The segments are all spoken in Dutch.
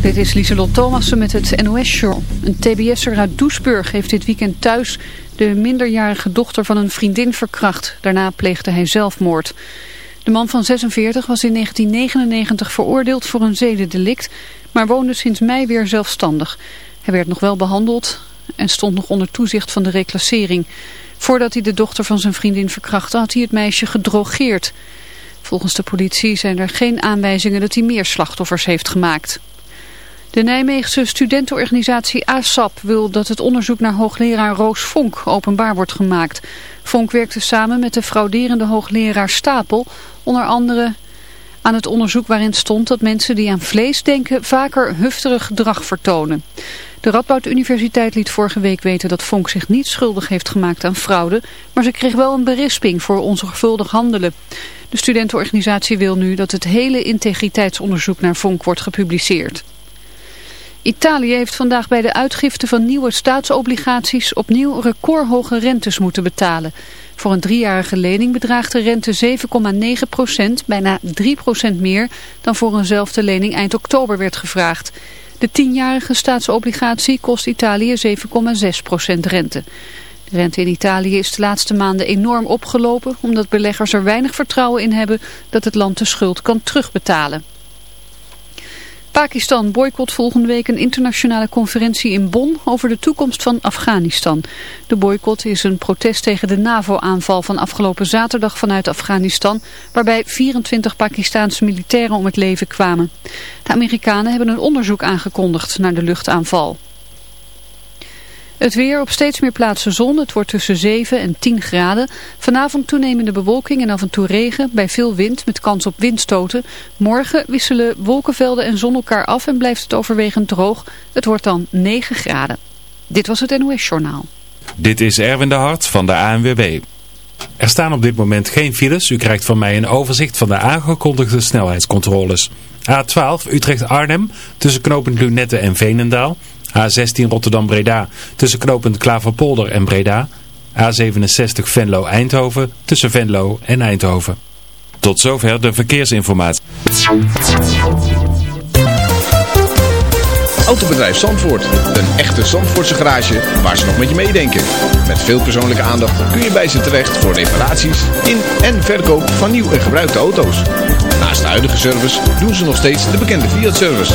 Dit is Lieselot Thomassen met het NOS-show. Een tbs'er uit Doesburg heeft dit weekend thuis de minderjarige dochter van een vriendin verkracht. Daarna pleegde hij zelfmoord. De man van 46 was in 1999 veroordeeld voor een zedendelict, maar woonde sinds mei weer zelfstandig. Hij werd nog wel behandeld en stond nog onder toezicht van de reclassering. Voordat hij de dochter van zijn vriendin verkrachtte had hij het meisje gedrogeerd. Volgens de politie zijn er geen aanwijzingen dat hij meer slachtoffers heeft gemaakt. De Nijmeegse studentenorganisatie ASAP wil dat het onderzoek naar hoogleraar Roos Vonk openbaar wordt gemaakt. Vonk werkte samen met de frauderende hoogleraar Stapel, onder andere aan het onderzoek waarin stond dat mensen die aan vlees denken vaker hufterig gedrag vertonen. De Radboud Universiteit liet vorige week weten dat Vonk zich niet schuldig heeft gemaakt aan fraude, maar ze kreeg wel een berisping voor onzorgvuldig handelen. De studentenorganisatie wil nu dat het hele integriteitsonderzoek naar Vonk wordt gepubliceerd. Italië heeft vandaag bij de uitgifte van nieuwe staatsobligaties opnieuw recordhoge rentes moeten betalen. Voor een driejarige lening bedraagt de rente 7,9 procent, bijna 3 procent meer dan voor eenzelfde lening eind oktober werd gevraagd. De tienjarige staatsobligatie kost Italië 7,6 procent rente. De rente in Italië is de laatste maanden enorm opgelopen omdat beleggers er weinig vertrouwen in hebben dat het land de schuld kan terugbetalen. Pakistan boycott volgende week een internationale conferentie in Bonn over de toekomst van Afghanistan. De boycott is een protest tegen de NAVO-aanval van afgelopen zaterdag vanuit Afghanistan, waarbij 24 Pakistaanse militairen om het leven kwamen. De Amerikanen hebben een onderzoek aangekondigd naar de luchtaanval. Het weer op steeds meer plaatsen zon. Het wordt tussen 7 en 10 graden. Vanavond toenemende bewolking en af en toe regen. Bij veel wind met kans op windstoten. Morgen wisselen wolkenvelden en zon elkaar af en blijft het overwegend droog. Het wordt dan 9 graden. Dit was het NOS Journaal. Dit is Erwin de Hart van de ANWB. Er staan op dit moment geen files. U krijgt van mij een overzicht van de aangekondigde snelheidscontroles. A12 Utrecht-Arnhem tussen knooppunt Lunette en Veenendaal. A16 Rotterdam-Breda tussen knooppunt Klaverpolder en Breda. A67 Venlo-Eindhoven tussen Venlo en Eindhoven. Tot zover de verkeersinformatie. Autobedrijf Zandvoort. Een echte Zandvoortse garage waar ze nog met je meedenken. Met veel persoonlijke aandacht kun je bij ze terecht voor reparaties in en verkoop van nieuw en gebruikte auto's. Naast de huidige service doen ze nog steeds de bekende Fiat-service.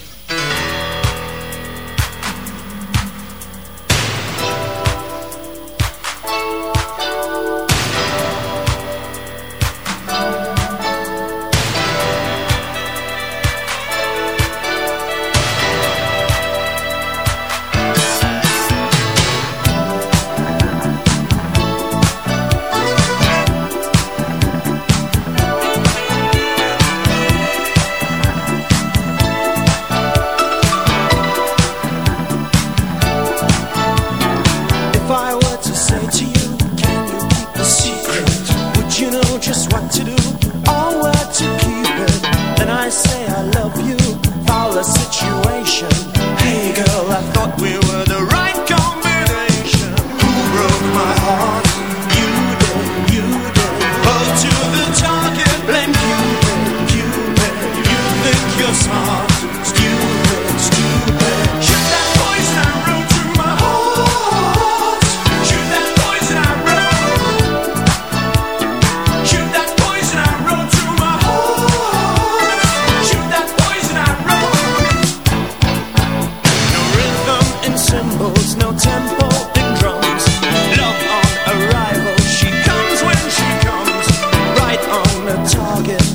target,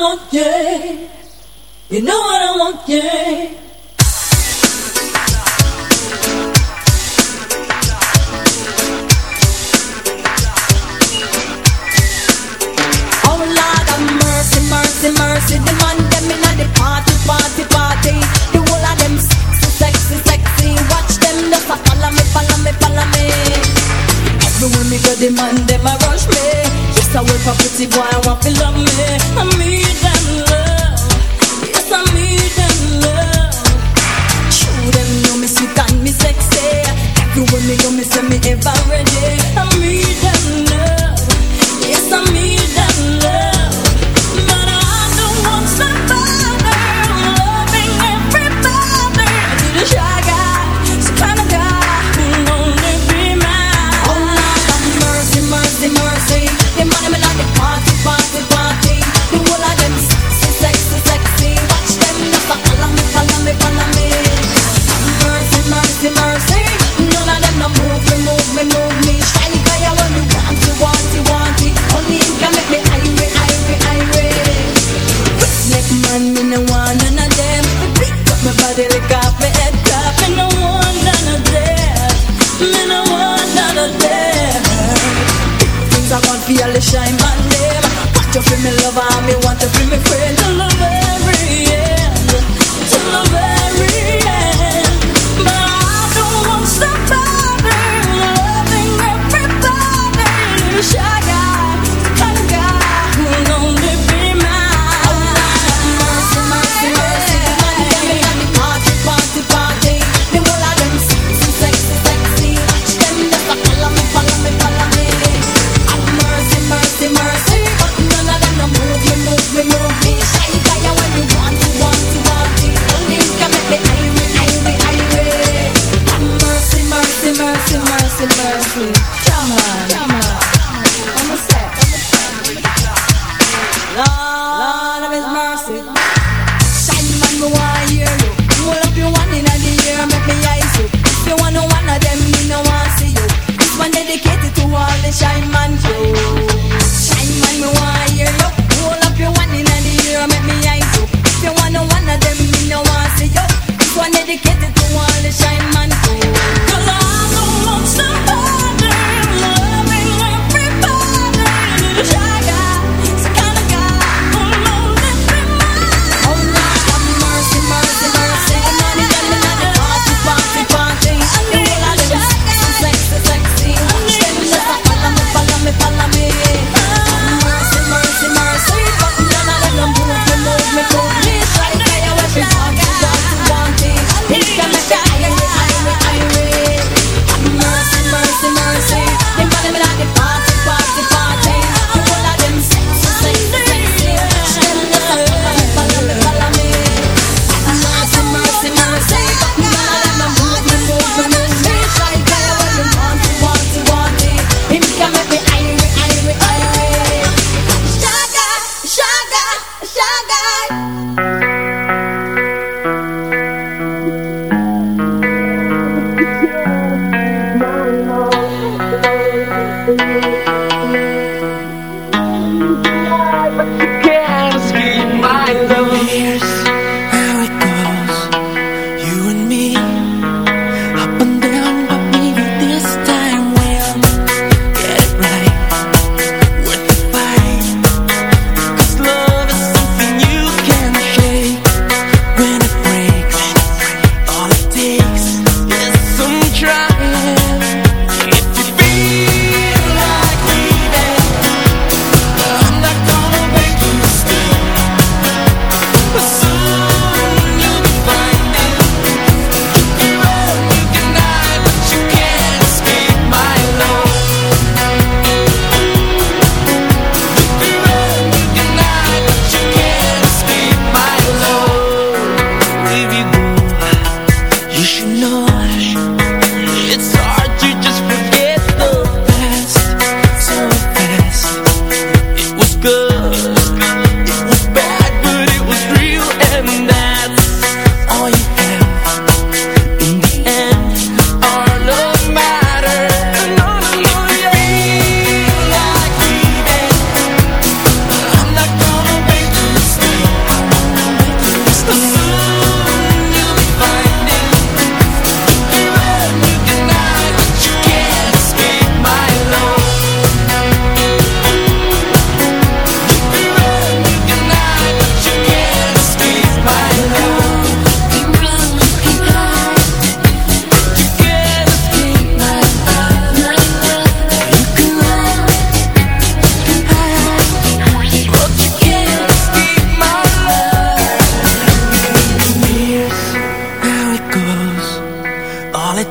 You know what I want, yeah. Oh, mercy, mercy, the man them the party, party, party. The whole of sexy, sexy. Watch them just a follow me, follow me, follow me. Me the man them a rush me. Yes, I work for pretty boy, I want to love me. I need them love. Yes, I need them love. Show them know me sweet and me sexy. Everywhere me go, me say me ever ready. I need them love. Yes, I need them love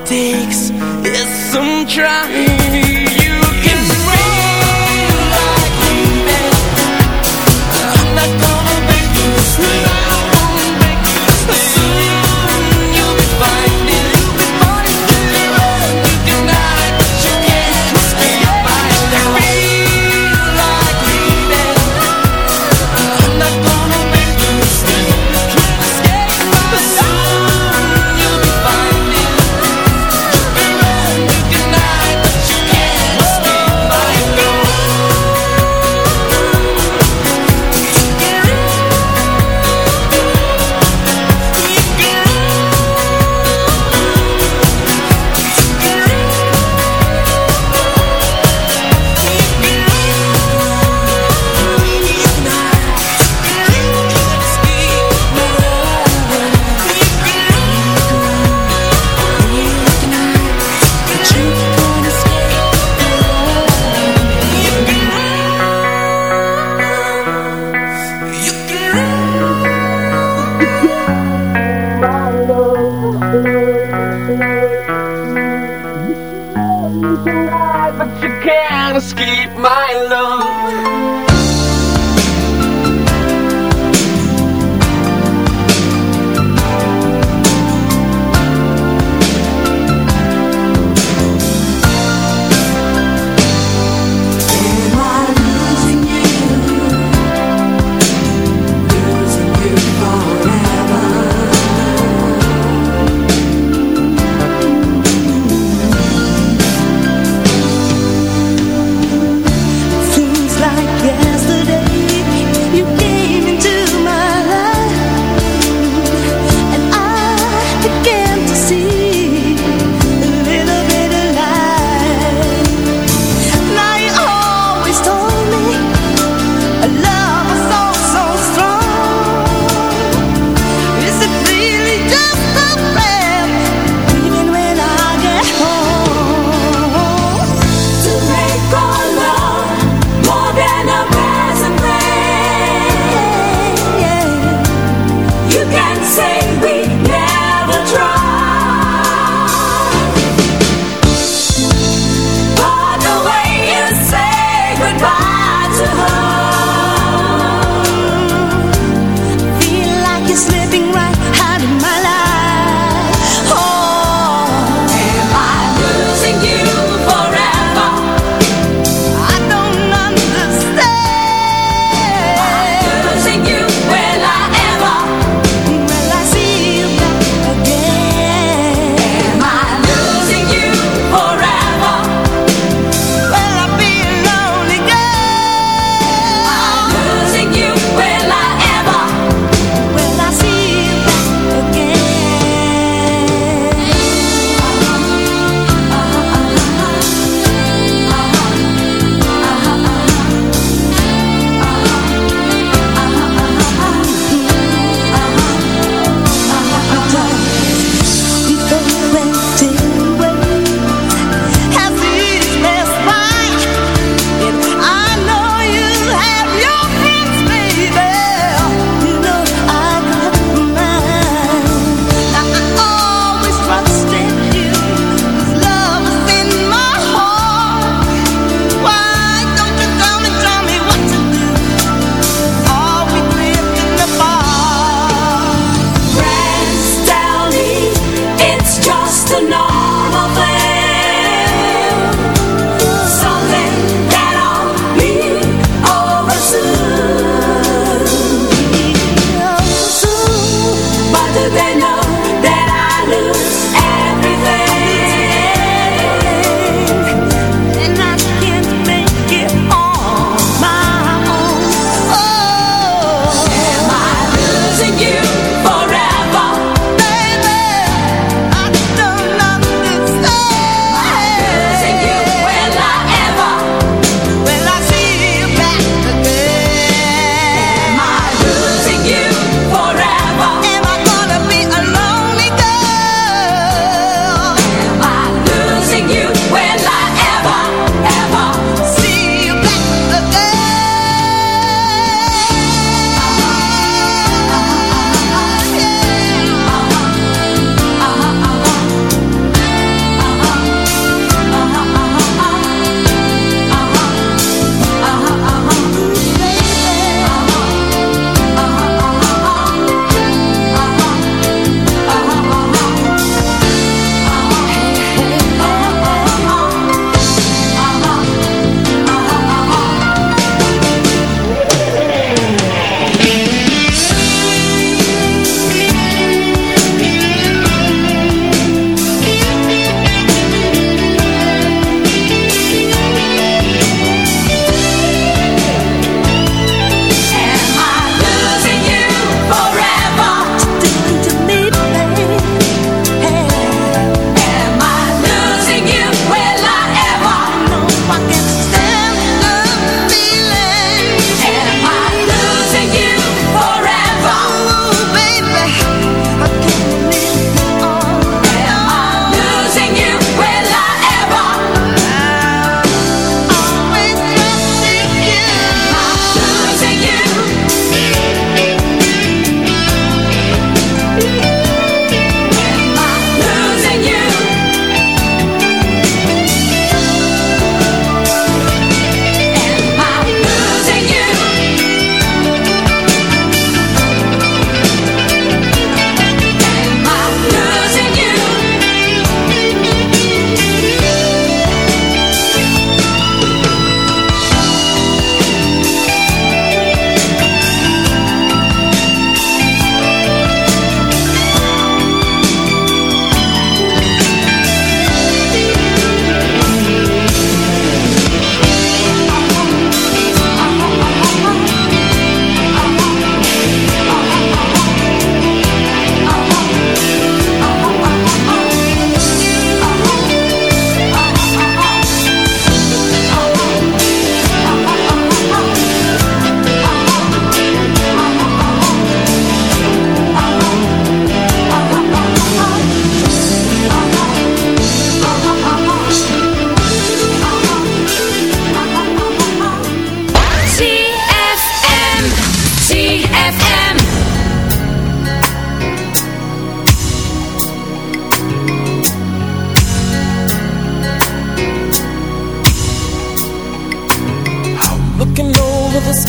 takes is some trying.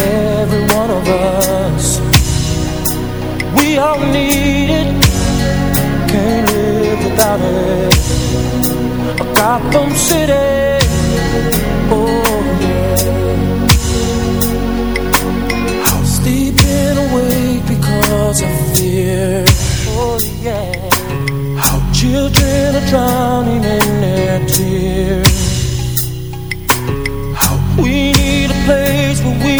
every one of us. We all need it, can't live without it. A Gotham City, oh yeah. How sleeping awake because of fear, oh yeah. How children are drowning in their tears. We need a place where we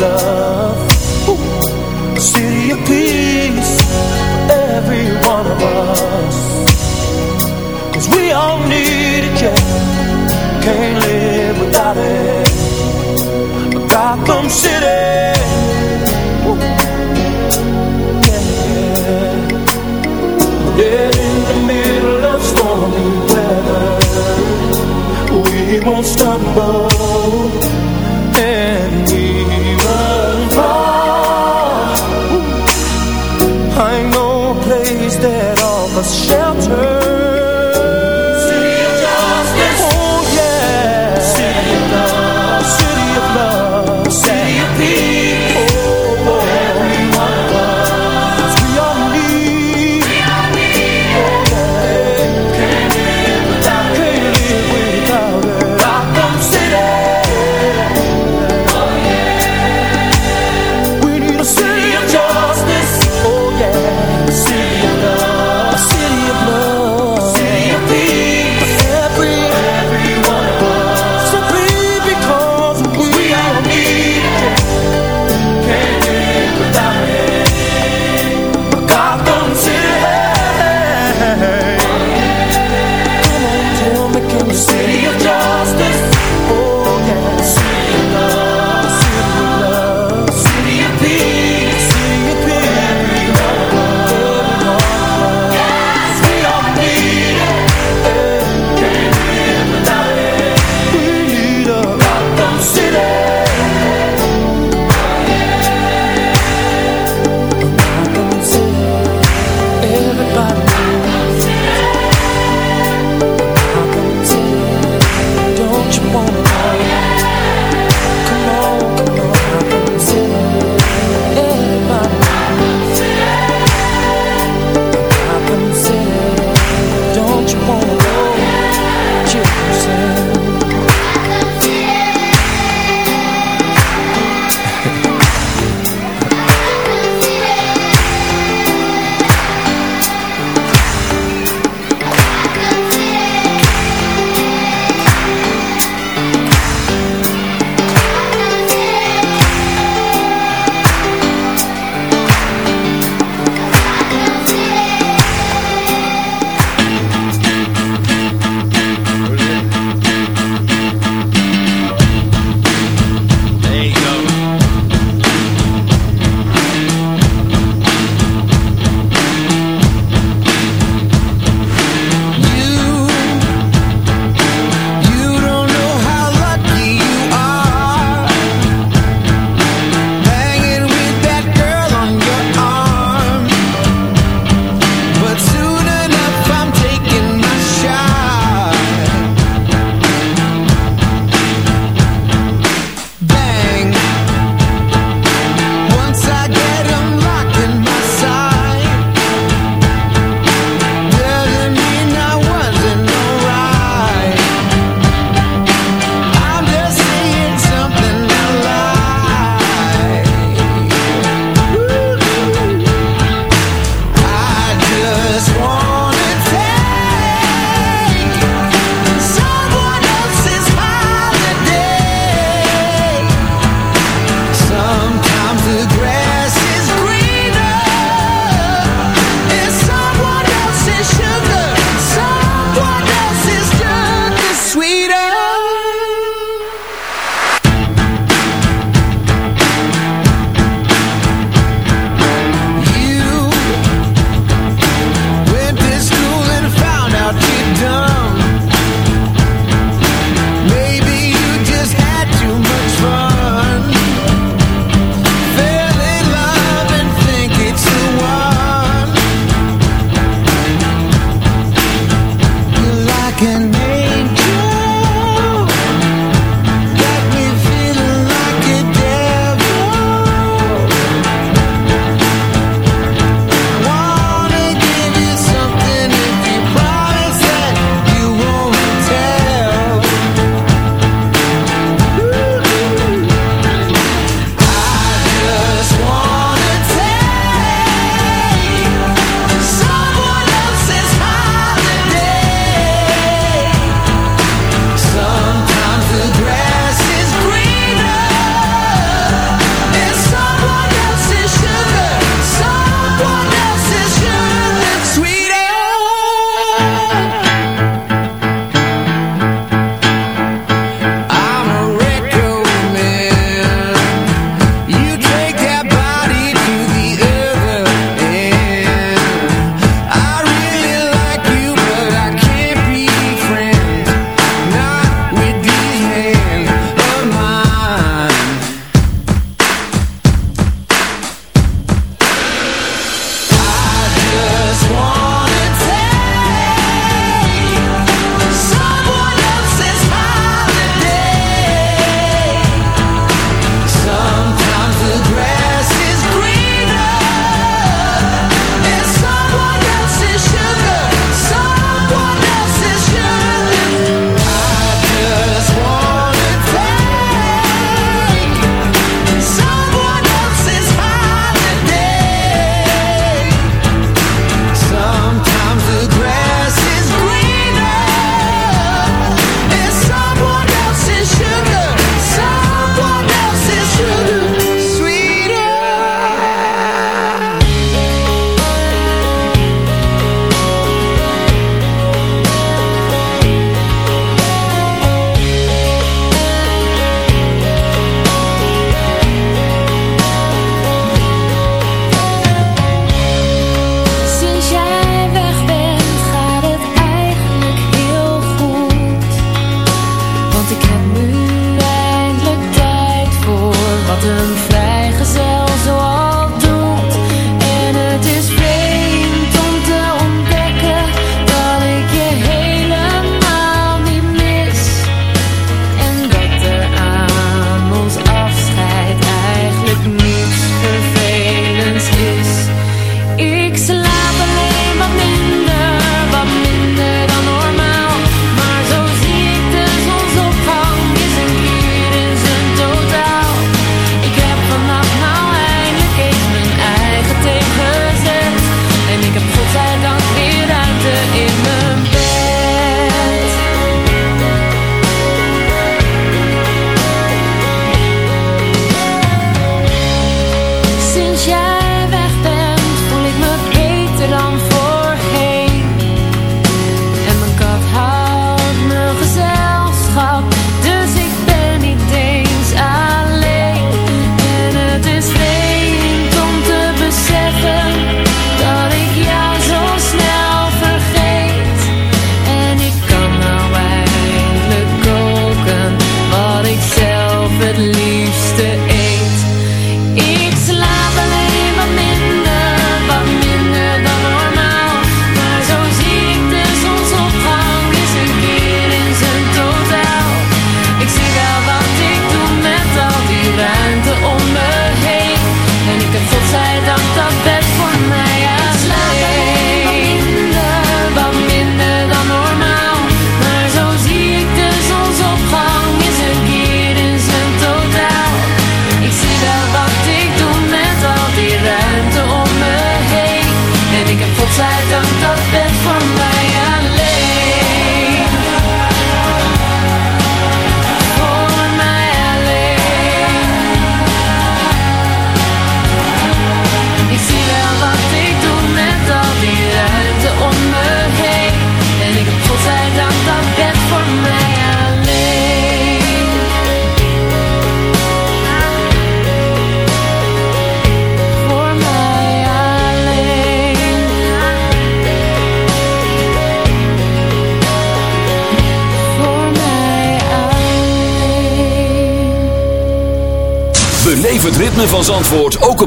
love, a city of peace for every one of we all need it. Can't live without it. Gotham City, yeah. In the middle of stormy weather. We won't stumble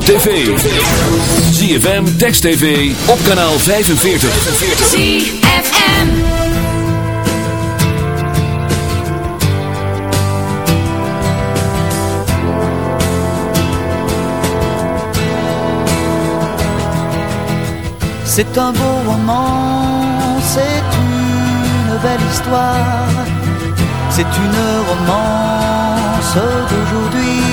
op tv. ZFM, Text TV, op kanaal 45. ZFM. C'est un beau roman, c'est une belle histoire, c'est une romance d'aujourd'hui.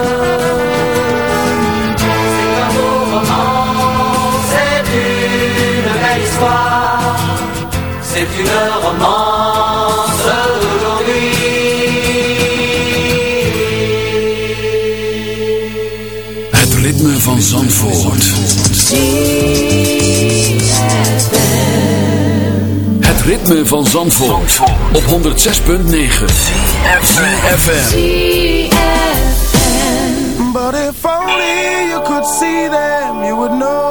n'est qu'une romance d'aujourd'hui. Het ritme van Zandvoort. Het ritme van Zandvoort op 106.9 FM. But if only you could see them, you would know.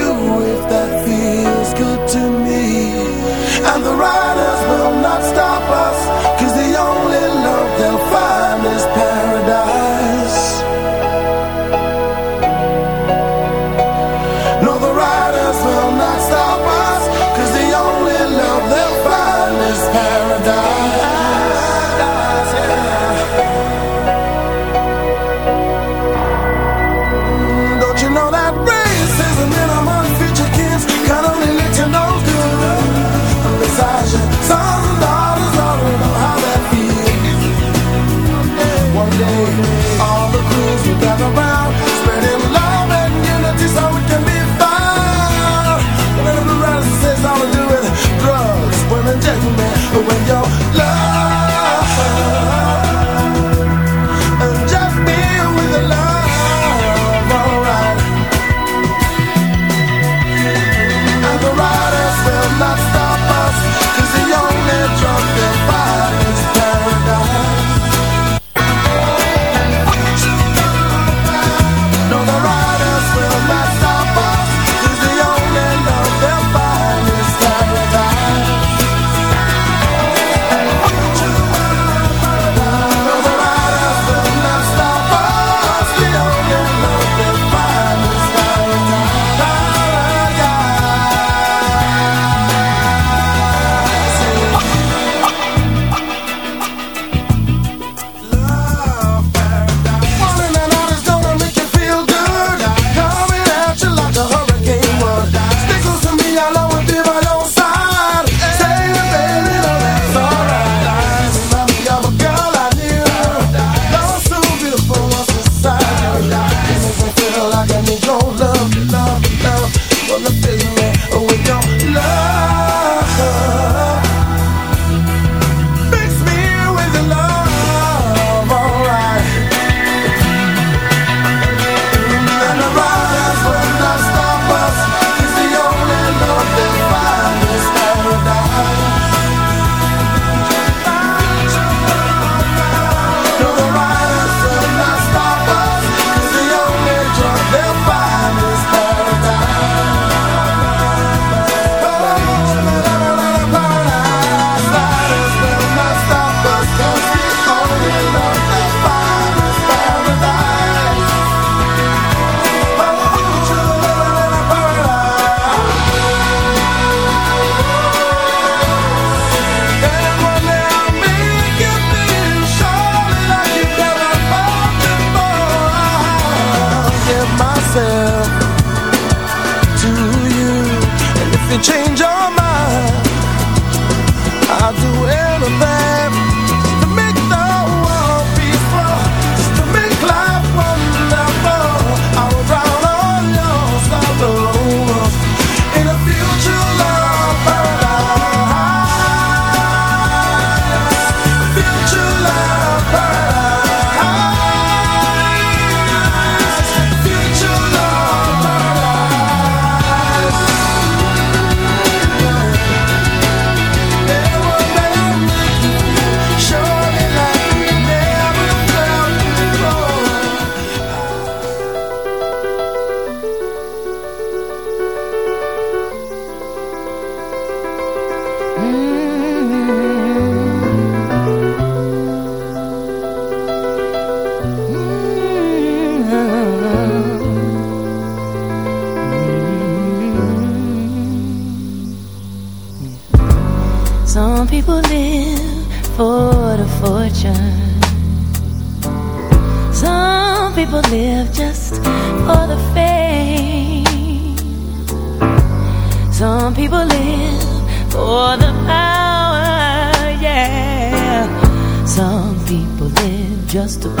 just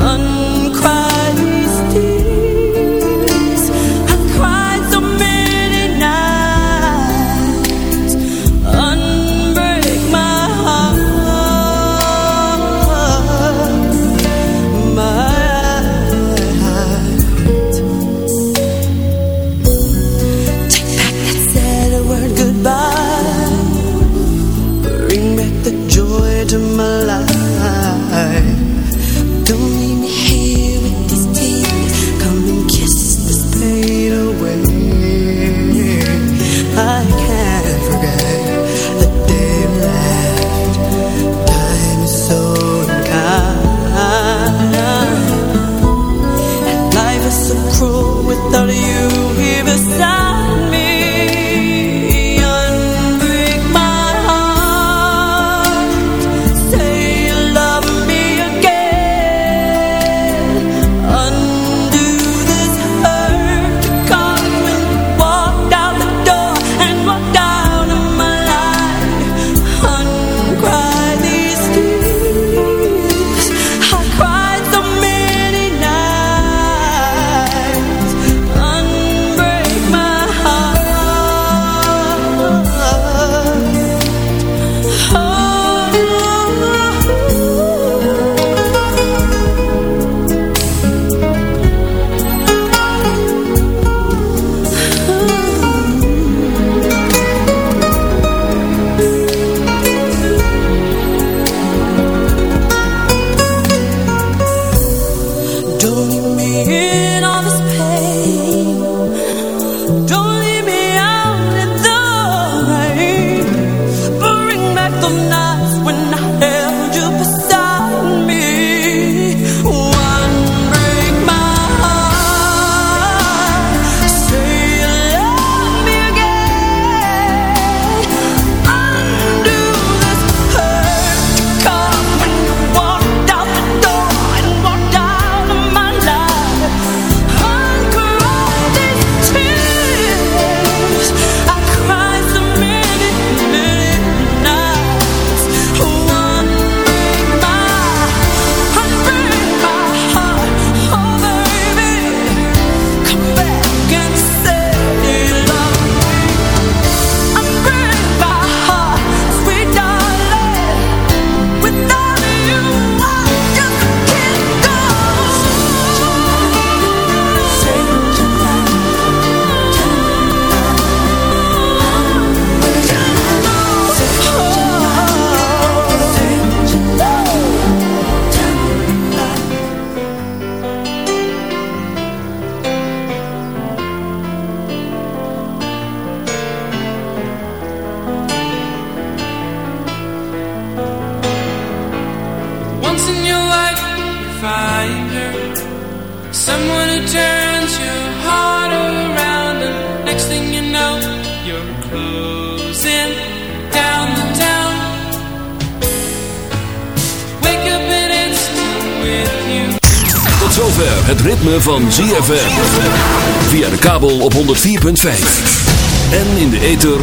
un